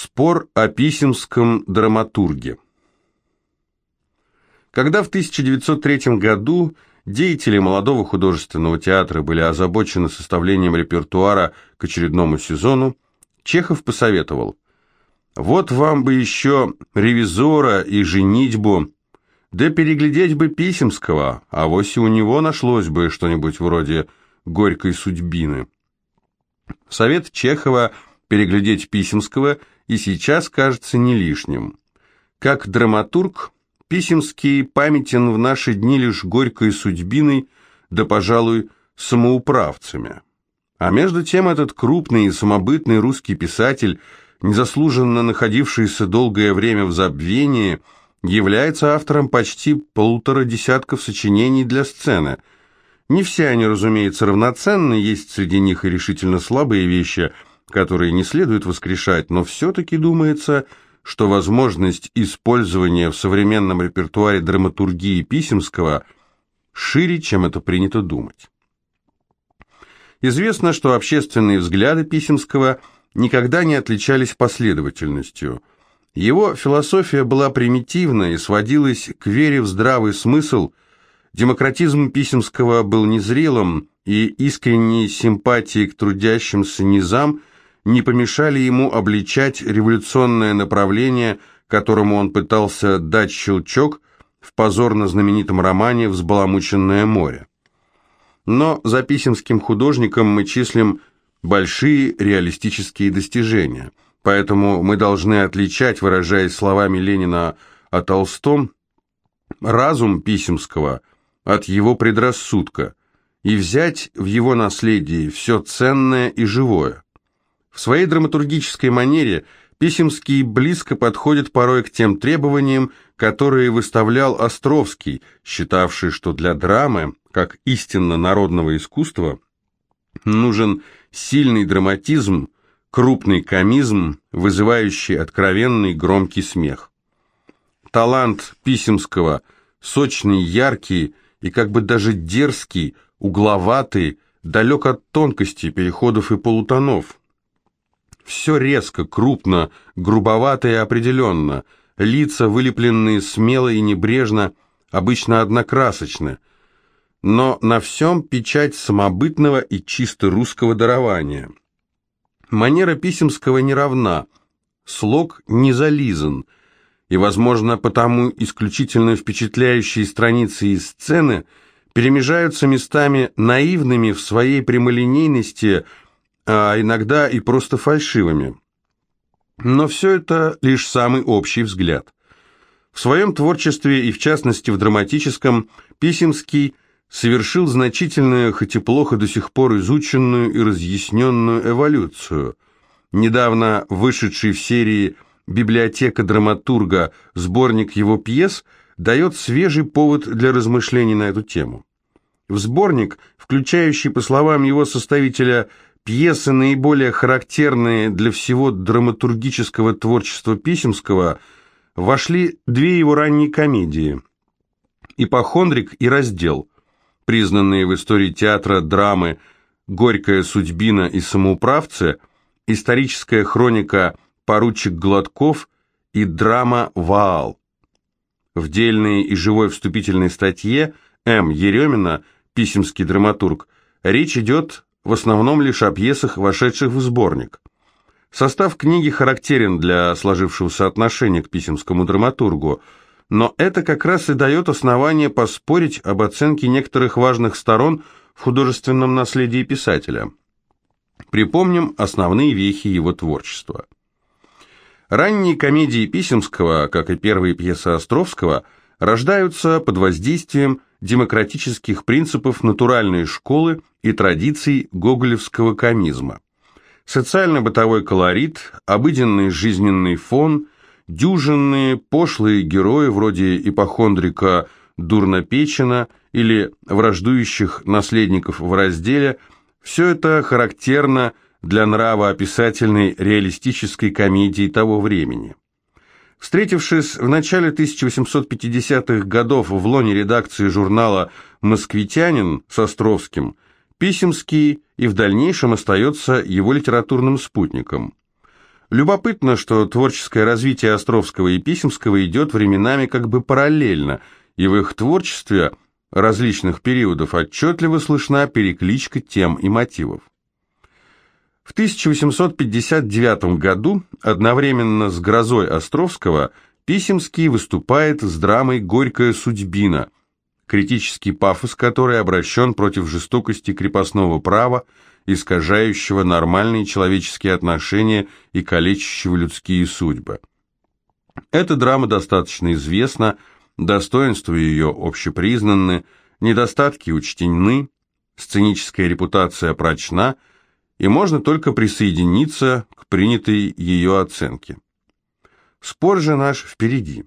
Спор о писемском драматурге. Когда в 1903 году деятели молодого художественного театра были озабочены составлением репертуара к очередному сезону, Чехов посоветовал «Вот вам бы еще ревизора и женитьбу, да переглядеть бы Писемского, а и у него нашлось бы что-нибудь вроде «Горькой судьбины». Совет Чехова переглядеть Писемского и сейчас кажется не лишним. Как драматург, Писемский памятен в наши дни лишь горькой судьбиной, да, пожалуй, самоуправцами. А между тем этот крупный и самобытный русский писатель, незаслуженно находившийся долгое время в забвении, является автором почти полутора десятков сочинений для сцены. Не все они, разумеется, равноценны, есть среди них и решительно слабые вещи, которые не следует воскрешать, но все-таки думается, что возможность использования в современном репертуаре драматургии Писемского шире, чем это принято думать. Известно, что общественные взгляды Писемского никогда не отличались последовательностью. Его философия была примитивна и сводилась к вере в здравый смысл. Демократизм Писемского был незрелым, и искренние симпатии к трудящимся низам не помешали ему обличать революционное направление, которому он пытался дать щелчок в позорно знаменитом романе «Взбаламученное море». Но за писемским художником мы числим большие реалистические достижения, поэтому мы должны отличать, выражаясь словами Ленина о Толстом, разум Писемского от его предрассудка и взять в его наследии все ценное и живое. Своей драматургической манере Писемский близко подходит порой к тем требованиям, которые выставлял Островский, считавший, что для драмы, как истинно народного искусства, нужен сильный драматизм, крупный комизм, вызывающий откровенный громкий смех. Талант Писемского, сочный, яркий и как бы даже дерзкий, угловатый, далек от тонкости, переходов и полутонов. Все резко, крупно, грубовато и определенно. Лица, вылепленные смело и небрежно, обычно однокрасочны. Но на всем печать самобытного и чисто русского дарования. Манера Писемского не равна, слог не зализан, и, возможно, потому исключительно впечатляющие страницы и сцены перемежаются местами наивными в своей прямолинейности – а иногда и просто фальшивыми. Но все это лишь самый общий взгляд. В своем творчестве и в частности в драматическом Писемский совершил значительную, хоть и плохо до сих пор изученную и разъясненную эволюцию. Недавно вышедший в серии «Библиотека драматурга» сборник его пьес дает свежий повод для размышлений на эту тему. В сборник, включающий, по словам его составителя, Пьесы, наиболее характерные для всего драматургического творчества Писемского, вошли две его ранние комедии «Ипохондрик» и «Раздел», признанные в истории театра драмы «Горькая судьбина» и «Самоуправцы», историческая хроника «Поручик Гладков» и драма «Ваал». В дельной и живой вступительной статье М. Еремина, писемский драматург, речь идет в основном лишь о пьесах, вошедших в сборник. Состав книги характерен для сложившегося отношения к писемскому драматургу, но это как раз и дает основание поспорить об оценке некоторых важных сторон в художественном наследии писателя. Припомним основные вехи его творчества. Ранние комедии Писемского, как и первые пьесы Островского, рождаются под воздействием демократических принципов натуральной школы и традиций гоголевского комизма. Социально-бытовой колорит, обыденный жизненный фон, дюжинные пошлые герои вроде ипохондрика Дурнопечена или враждующих наследников в разделе – все это характерно для нравоописательной реалистической комедии того времени. Встретившись в начале 1850-х годов в лоне редакции журнала «Москвитянин» с Островским, Писемский и в дальнейшем остается его литературным спутником. Любопытно, что творческое развитие Островского и Писемского идет временами как бы параллельно, и в их творчестве различных периодов отчетливо слышна перекличка тем и мотивов. В 1859 году, одновременно с «Грозой Островского», Писемский выступает с драмой «Горькая судьбина», критический пафос которой обращен против жестокости крепостного права, искажающего нормальные человеческие отношения и калечащего людские судьбы. Эта драма достаточно известна, достоинства ее общепризнанны, недостатки учтены, сценическая репутация прочна, и можно только присоединиться к принятой ее оценке. Спор же наш впереди.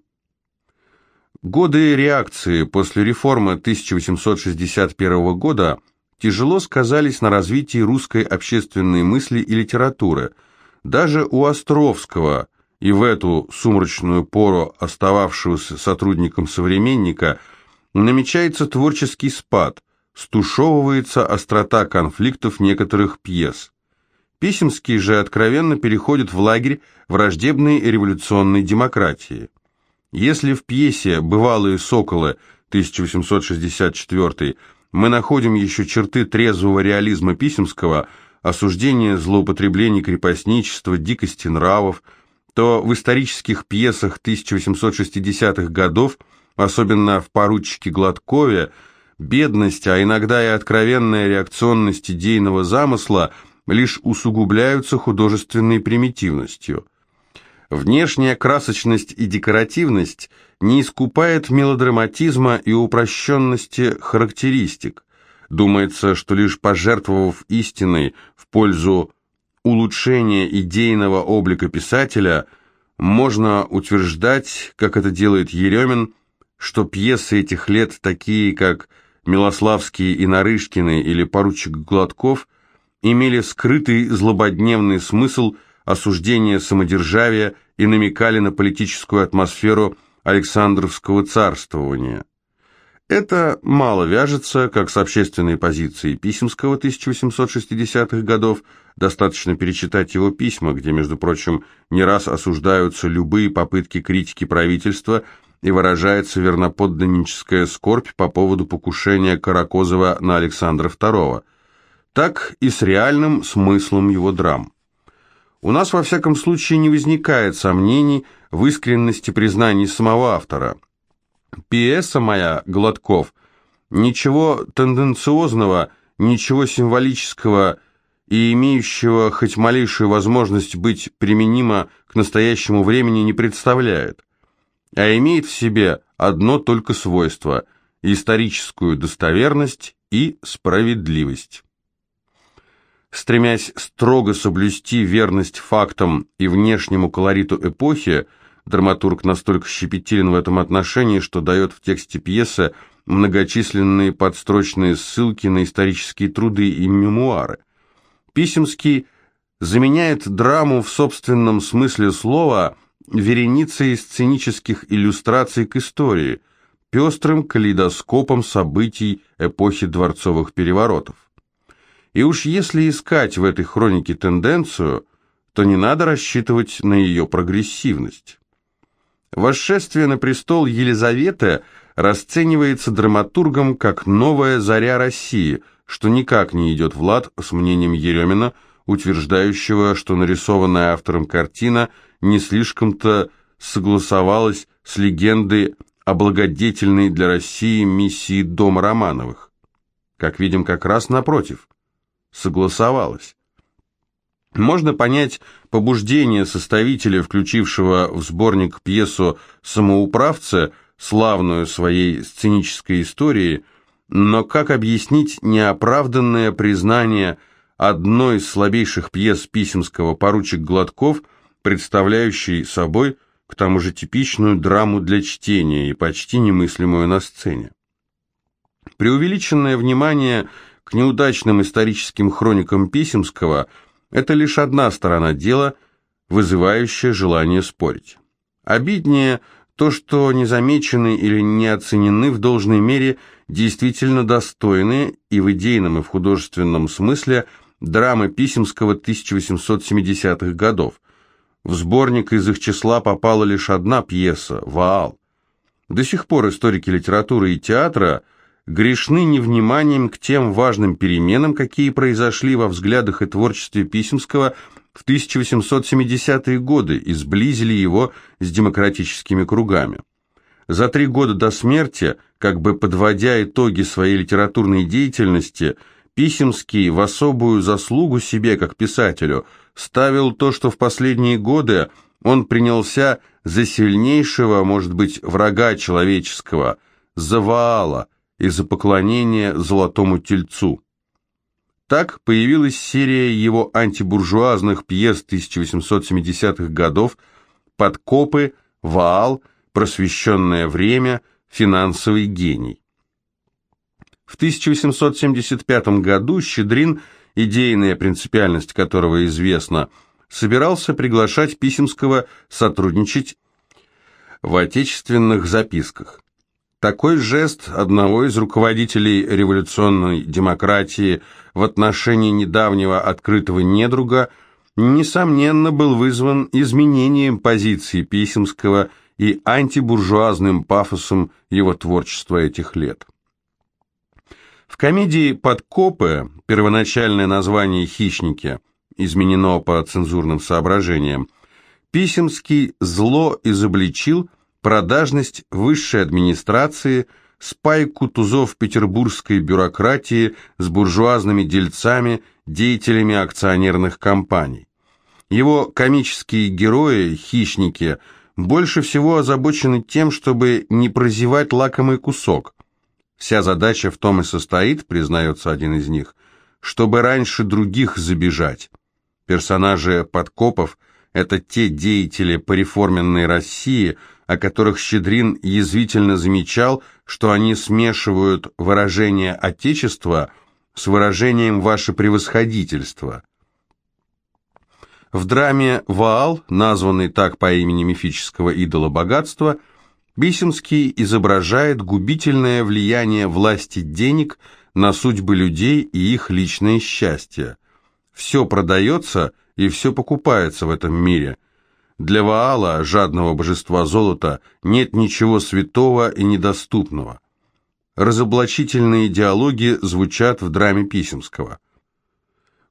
Годы реакции после реформы 1861 года – тяжело сказались на развитии русской общественной мысли и литературы. Даже у Островского и в эту сумрачную пору остававшегося сотрудником «Современника» намечается творческий спад, стушевывается острота конфликтов некоторых пьес. Писемский же откровенно переходит в лагерь враждебной революционной демократии. Если в пьесе «Бывалые соколы» 1864 мы находим еще черты трезвого реализма Писемского, осуждение злоупотреблений крепостничества, дикости нравов, то в исторических пьесах 1860-х годов, особенно в «Поручике Гладкове», бедность, а иногда и откровенная реакционность идейного замысла лишь усугубляются художественной примитивностью. Внешняя красочность и декоративность не искупает мелодраматизма и упрощенности характеристик. Думается, что лишь пожертвовав истиной в пользу улучшения идейного облика писателя, можно утверждать, как это делает Еремин, что пьесы этих лет, такие как «Милославские и Нарышкины» или «Поручик Гладков», имели скрытый злободневный смысл – осуждения самодержавия и намекали на политическую атмосферу Александровского царствования. Это мало вяжется как с общественной позицией Писемского 1860-х годов, достаточно перечитать его письма, где, между прочим, не раз осуждаются любые попытки критики правительства и выражается верноподданническая скорбь по поводу покушения Каракозова на Александра II, так и с реальным смыслом его драм. У нас, во всяком случае, не возникает сомнений в искренности признаний самого автора. Пьеса моя, Гладков, ничего тенденциозного, ничего символического и имеющего хоть малейшую возможность быть применимо к настоящему времени не представляет, а имеет в себе одно только свойство – историческую достоверность и справедливость стремясь строго соблюсти верность фактам и внешнему колориту эпохи, драматург настолько щепетилен в этом отношении, что дает в тексте пьесы многочисленные подстрочные ссылки на исторические труды и мемуары. Писемский заменяет драму в собственном смысле слова вереницей сценических иллюстраций к истории, пестрым калейдоскопом событий эпохи дворцовых переворотов. И уж если искать в этой хронике тенденцию, то не надо рассчитывать на ее прогрессивность. Восшествие на престол Елизаветы расценивается драматургом как новая заря России, что никак не идет в лад с мнением Еремина, утверждающего, что нарисованная автором картина не слишком-то согласовалась с легендой о благодетельной для России миссии Дома Романовых. Как видим, как раз напротив – согласовалось. Можно понять побуждение составителя, включившего в сборник пьесу «Самоуправцы», славную своей сценической историей, но как объяснить неоправданное признание одной из слабейших пьес Писемского «Поручик Гладков», представляющей собой к тому же типичную драму для чтения и почти немыслимую на сцене? Преувеличенное внимание – к неудачным историческим хроникам Писемского это лишь одна сторона дела, вызывающая желание спорить. Обиднее то, что не замечены или не оценены в должной мере действительно достойные и в идейном, и в художественном смысле драмы Писемского 1870-х годов. В сборник из их числа попала лишь одна пьеса «Ваал». До сих пор историки литературы и театра грешны невниманием к тем важным переменам, какие произошли во взглядах и творчестве Писемского в 1870-е годы и сблизили его с демократическими кругами. За три года до смерти, как бы подводя итоги своей литературной деятельности, Писемский в особую заслугу себе как писателю ставил то, что в последние годы он принялся за сильнейшего, может быть, врага человеческого, за Ваала и за поклонение золотому тельцу. Так появилась серия его антибуржуазных пьес 1870-х годов «Подкопы», «Ваал», «Просвещенное время», «Финансовый гений». В 1875 году Щедрин, идейная принципиальность которого известна, собирался приглашать Писемского сотрудничать в отечественных записках. Такой жест одного из руководителей революционной демократии в отношении недавнего открытого недруга несомненно был вызван изменением позиции Писемского и антибуржуазным пафосом его творчества этих лет. В комедии «Подкопы» первоначальное название «Хищники» изменено по цензурным соображениям, Писемский зло изобличил продажность высшей администрации, спайку тузов петербургской бюрократии с буржуазными дельцами, деятелями акционерных компаний. Его комические герои, хищники, больше всего озабочены тем, чтобы не прозевать лакомый кусок. Вся задача в том и состоит, признается один из них, чтобы раньше других забежать. Персонажи подкопов – это те деятели пореформенной России, о которых Щедрин язвительно замечал, что они смешивают выражение «отечество» с выражением «ваше превосходительство». В драме «Ваал», названной так по имени мифического идола богатства, Бисемский изображает губительное влияние власти денег на судьбы людей и их личное счастье. Все продается и все покупается в этом мире. Для Ваала, жадного божества золота, нет ничего святого и недоступного. Разоблачительные диалоги звучат в драме Писемского.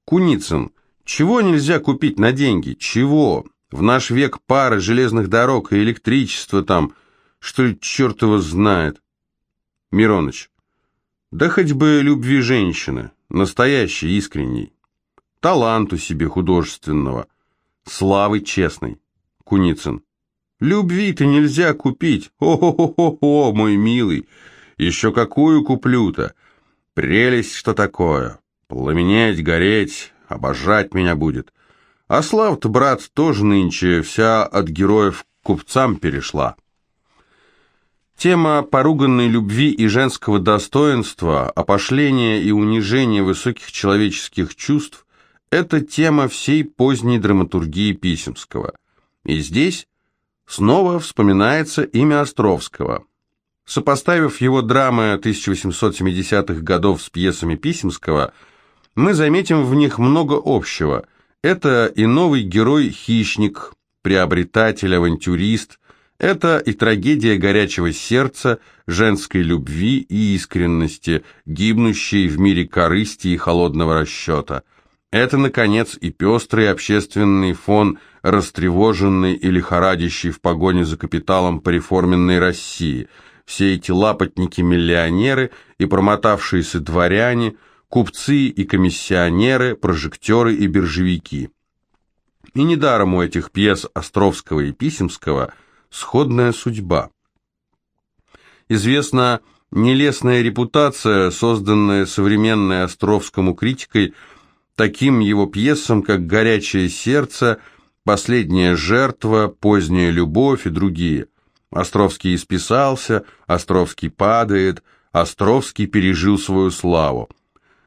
Куницын. Чего нельзя купить на деньги? Чего? В наш век пара железных дорог и электричество там, что ли, черт его знает. Мироныч. Да хоть бы любви женщины, настоящей, искренней таланту себе художественного, славы честной. Куницын. Любви-то нельзя купить. О-хо-хо-хо, мой милый. Еще какую куплю-то? Прелесть, что такое. Пламенеть, гореть, обожать меня будет. А слава-то, брат, тоже нынче вся от героев к купцам перешла. Тема поруганной любви и женского достоинства, опошления и унижения высоких человеческих чувств это тема всей поздней драматургии Писемского. И здесь снова вспоминается имя Островского. Сопоставив его драмы 1870-х годов с пьесами Писемского, мы заметим в них много общего. Это и новый герой-хищник, приобретатель, авантюрист, это и трагедия горячего сердца, женской любви и искренности, гибнущей в мире корысти и холодного расчета – это, наконец, и пестрый общественный фон, растревоженный и лихорадящий в погоне за капиталом пореформенной России. Все эти лапотники-миллионеры и промотавшиеся дворяне, купцы и комиссионеры, прожектеры и биржевики. И недаром у этих пьес Островского и Писемского сходная судьба. Известна нелестная репутация, созданная современной Островскому критикой – таким его пьесам, как «Горячее сердце», «Последняя жертва», «Поздняя любовь» и другие. Островский исписался, Островский падает, Островский пережил свою славу.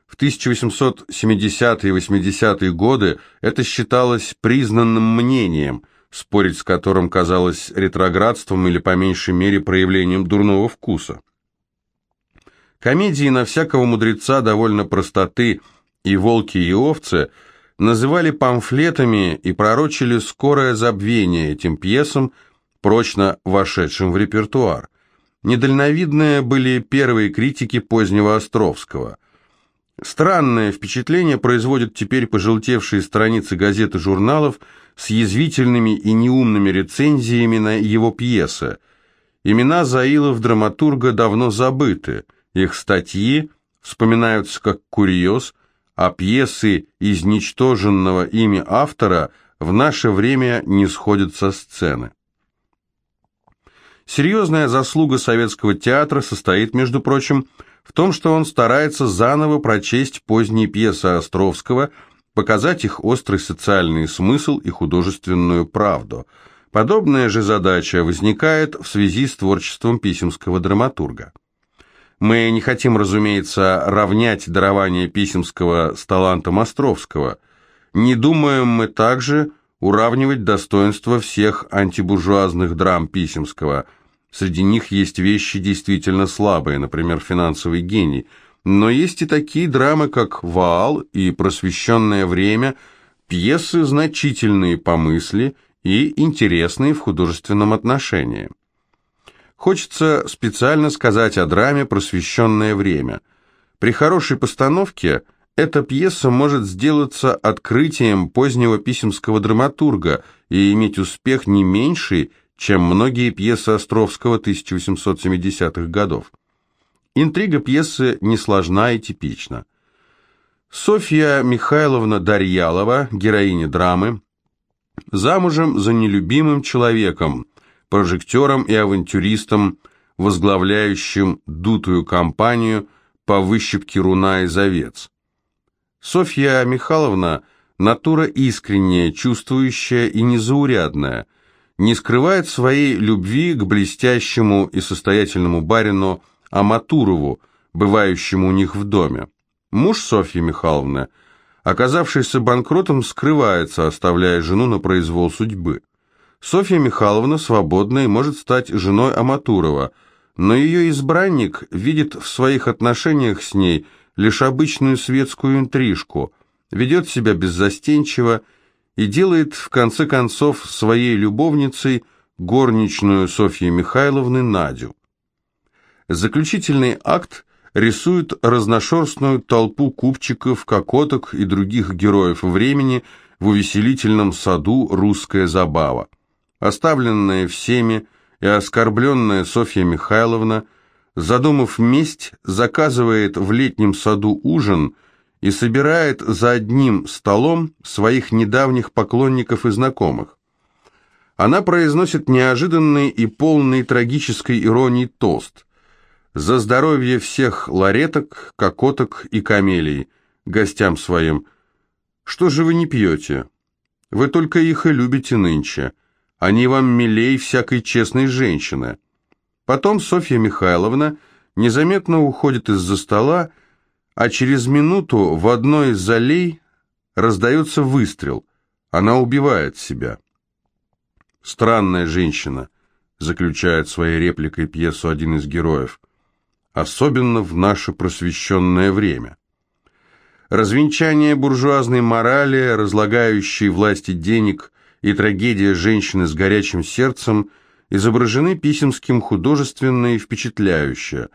В 1870-е и 80-е годы это считалось признанным мнением, спорить с которым казалось ретроградством или по меньшей мере проявлением дурного вкуса. Комедии на всякого мудреца довольно простоты – и волки, и овцы называли памфлетами и пророчили скорое забвение этим пьесам, прочно вошедшим в репертуар. Недальновидные были первые критики позднего Островского. Странное впечатление производят теперь пожелтевшие страницы газет и журналов с язвительными и неумными рецензиями на его пьесы. Имена Заилов драматурга давно забыты, их статьи вспоминаются как курьез, а пьесы изничтоженного ими автора в наше время не сходят со сцены. Серьезная заслуга советского театра состоит, между прочим, в том, что он старается заново прочесть поздние пьесы Островского, показать их острый социальный смысл и художественную правду. Подобная же задача возникает в связи с творчеством писемского драматурга. Мы не хотим, разумеется, равнять дарование Писемского с талантом Островского. Не думаем мы также уравнивать достоинства всех антибуржуазных драм Писемского. Среди них есть вещи действительно слабые, например, финансовый гений. Но есть и такие драмы, как «Ваал» и «Просвещенное время», пьесы значительные по мысли и интересные в художественном отношении. Хочется специально сказать о драме «Просвещенное время». При хорошей постановке эта пьеса может сделаться открытием позднего писемского драматурга и иметь успех не меньший, чем многие пьесы Островского 1870-х годов. Интрига пьесы несложна и типична. Софья Михайловна Дарьялова, героиня драмы, замужем за нелюбимым человеком, прожектором и авантюристом, возглавляющим дутую кампанию по выщипке руна из овец. Софья Михайловна – натура искренняя, чувствующая и незаурядная, не скрывает своей любви к блестящему и состоятельному барину Аматурову, бывающему у них в доме. Муж Софьи Михайловны, оказавшийся банкротом, скрывается, оставляя жену на произвол судьбы. Софья Михайловна свободна и может стать женой Аматурова, но ее избранник видит в своих отношениях с ней лишь обычную светскую интрижку, ведет себя беззастенчиво и делает, в конце концов, своей любовницей горничную Софьи Михайловны Надю. Заключительный акт рисует разношерстную толпу купчиков, кокоток и других героев времени в увеселительном саду «Русская забава». Оставленная всеми и оскорбленная Софья Михайловна, задумав месть, заказывает в летнем саду ужин и собирает за одним столом своих недавних поклонников и знакомых. Она произносит неожиданный и полный трагической иронии тост «За здоровье всех лареток, кокоток и камелий, гостям своим. Что же вы не пьете? Вы только их и любите нынче». Они вам милей всякой честной женщины. Потом Софья Михайловна незаметно уходит из-за стола, а через минуту в одной из залей раздается выстрел. Она убивает себя. «Странная женщина», — заключает своей репликой пьесу один из героев, «особенно в наше просвещенное время». Развенчание буржуазной морали, разлагающей власти денег, и трагедия женщины с горячим сердцем изображены Писемским художественно и впечатляюще.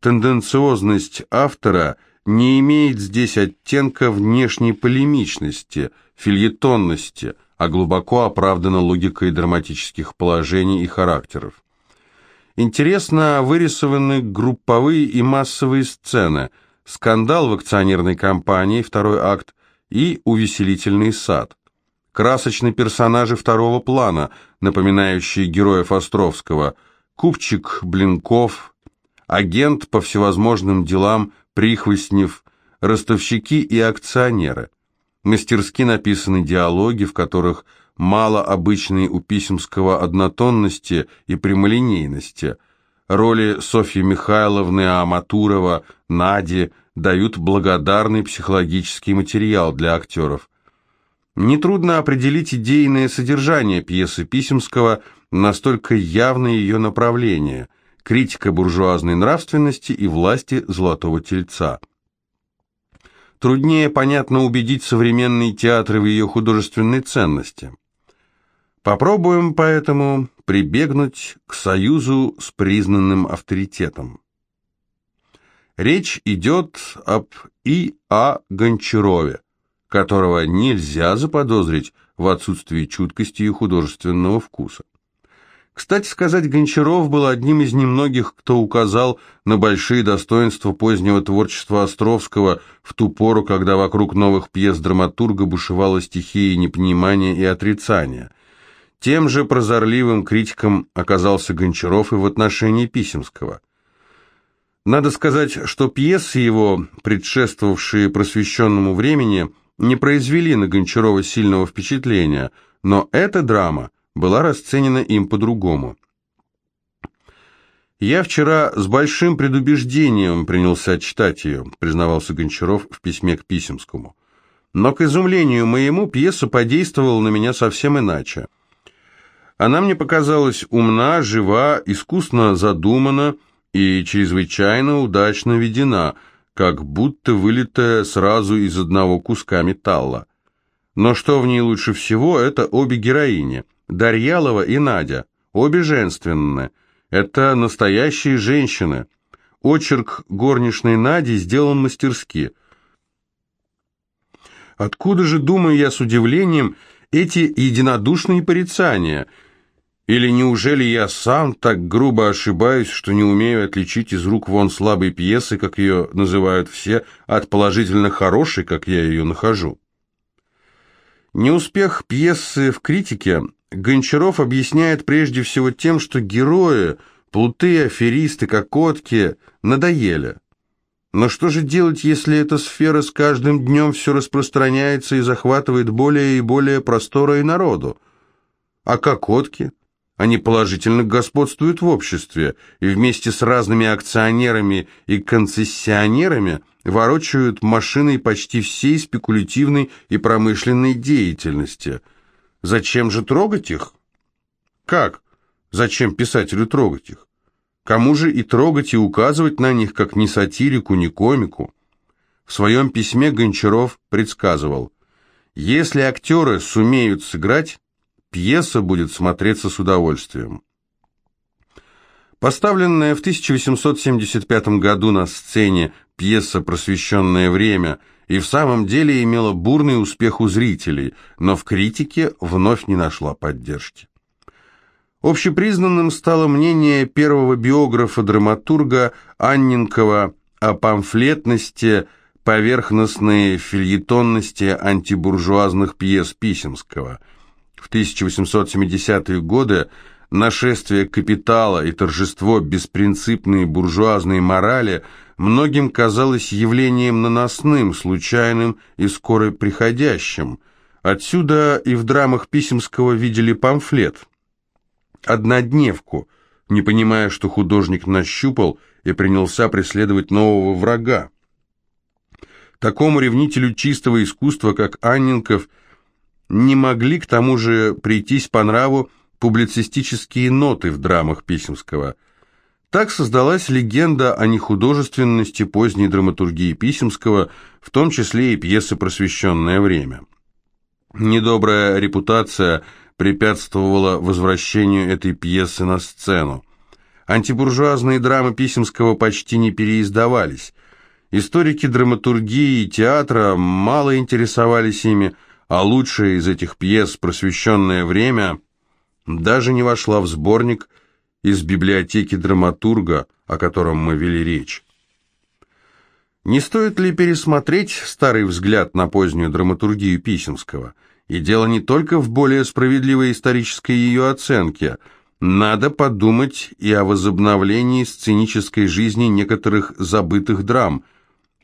Тенденциозность автора не имеет здесь оттенка внешней полемичности, фильетонности, а глубоко оправдана логикой драматических положений и характеров. Интересно вырисованы групповые и массовые сцены, скандал в акционерной компании, второй акт, и увеселительный сад красочные персонажи второго плана, напоминающие героев Островского, Купчик Блинков, агент по всевозможным делам Прихвостнев, ростовщики и акционеры. Мастерски написаны диалоги, в которых мало обычной у Писемского однотонности и прямолинейности. Роли Софьи Михайловны, Аматурова, Нади дают благодарный психологический материал для актеров. Нетрудно определить идейное содержание пьесы Писемского, настолько явно ее направление – критика буржуазной нравственности и власти Золотого Тельца. труднее, понятно, убедить современные театры в ее художественной ценности. Попробуем поэтому прибегнуть к союзу с признанным авторитетом. Речь идет об И.А. Гончарове, которого нельзя заподозрить в отсутствии чуткости и художественного вкуса. Кстати сказать, Гончаров был одним из немногих, кто указал на большие достоинства позднего творчества Островского в ту пору, когда вокруг новых пьес драматурга бушевала стихия непонимания и отрицания. Тем же прозорливым критиком оказался Гончаров и в отношении Писемского – надо сказать, что пьесы его, предшествовавшие просвещенному времени, не произвели на Гончарова сильного впечатления, но эта драма была расценена им по-другому. «Я вчера с большим предубеждением принялся читать ее», признавался Гончаров в письме к Писемскому. «Но, к изумлению моему, пьеса подействовала на меня совсем иначе. Она мне показалась умна, жива, искусно задумана, и чрезвычайно удачно ведена, как будто вылитая сразу из одного куска металла. Но что в ней лучше всего, это обе героини, Дарьялова и Надя, обе женственные. Это настоящие женщины. Очерк горничной Нади сделан мастерски. Откуда же, думаю я с удивлением, эти единодушные порицания – или неужели я сам так грубо ошибаюсь, что не умею отличить из рук вон слабой пьесы, как ее называют все, от положительно хорошей, как я ее нахожу? Неуспех пьесы в критике Гончаров объясняет прежде всего тем, что герои, плуты, аферисты, кокотки надоели. Но что же делать, если эта сфера с каждым днем все распространяется и захватывает более и более простора и народу? А кокотки? Они положительно господствуют в обществе и вместе с разными акционерами и концессионерами ворочают машиной почти всей спекулятивной и промышленной деятельности. Зачем же трогать их? Как? Зачем писателю трогать их? Кому же и трогать и указывать на них, как ни сатирику, ни комику? В своем письме Гончаров предсказывал, если актеры сумеют сыграть, Пьеса будет смотреться с удовольствием. Поставленная в 1875 году на сцене пьеса «Просвещенное время» и в самом деле имела бурный успех у зрителей, но в критике вновь не нашла поддержки. Общепризнанным стало мнение первого биографа-драматурга Анненкова о памфлетности, поверхностной фильетонности антибуржуазных пьес Писемского – в 1870-е годы нашествие капитала и торжество беспринципной буржуазной морали многим казалось явлением наносным, случайным и скоро приходящим. Отсюда и в драмах Писемского видели памфлет, однодневку, не понимая, что художник нащупал и принялся преследовать нового врага. Такому ревнителю чистого искусства, как Анненков – не могли к тому же прийтись по нраву публицистические ноты в драмах Писемского. Так создалась легенда о нехудожественности поздней драматургии Писемского, в том числе и пьесы «Просвещенное время». Недобрая репутация препятствовала возвращению этой пьесы на сцену. Антибуржуазные драмы Писемского почти не переиздавались. Историки драматургии и театра мало интересовались ими, а лучшая из этих пьес «Просвещенное время» даже не вошла в сборник из библиотеки драматурга, о котором мы вели речь. Не стоит ли пересмотреть старый взгляд на позднюю драматургию Писемского? И дело не только в более справедливой исторической ее оценке. Надо подумать и о возобновлении сценической жизни некоторых забытых драм.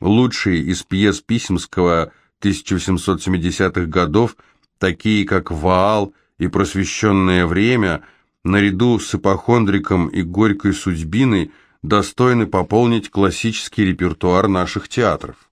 Лучшие из пьес Писемского 1870-х годов, такие как «Ваал» и «Просвещенное время», наряду с «Ипохондриком» и «Горькой судьбиной», достойны пополнить классический репертуар наших театров.